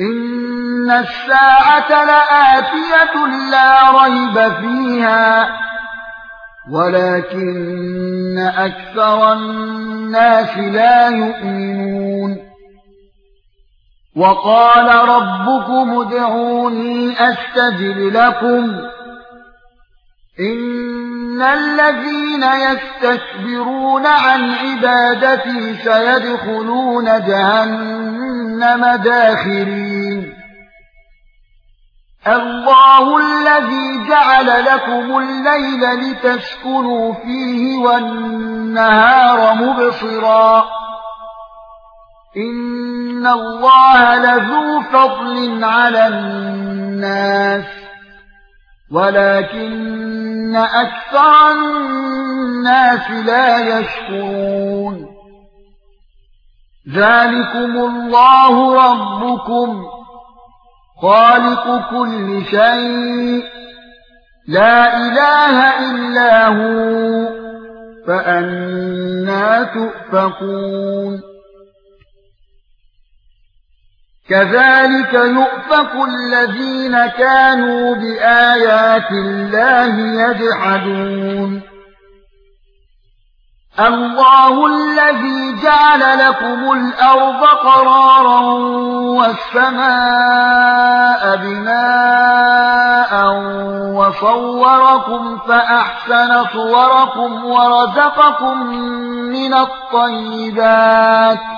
ان الساعة لاتيه لا ريب فيها ولكن أكثر الناس لا يؤمنون وقال ربكم ادعوني استجب لكم ان الذين يستكبرون عن عبادتي سيدخلون جهنم داخرين الله الذي جعل لكم الليل لتسكنوا فيه والنهار مبصرا ان الله لذو فضل على الناس ولكن أكثر الناس لا يشكرون. ذلكم الله ربكم خالق كل شيء لا إله إلا هو فأنا تؤفكون. كذلك يؤفك الذين كانوا بآيات الله يجحدون. الله الذي جعل لكم الأرض قرارا والسماء بناء وصوركم فأحسن صوركم ورزقكم من الطيبات.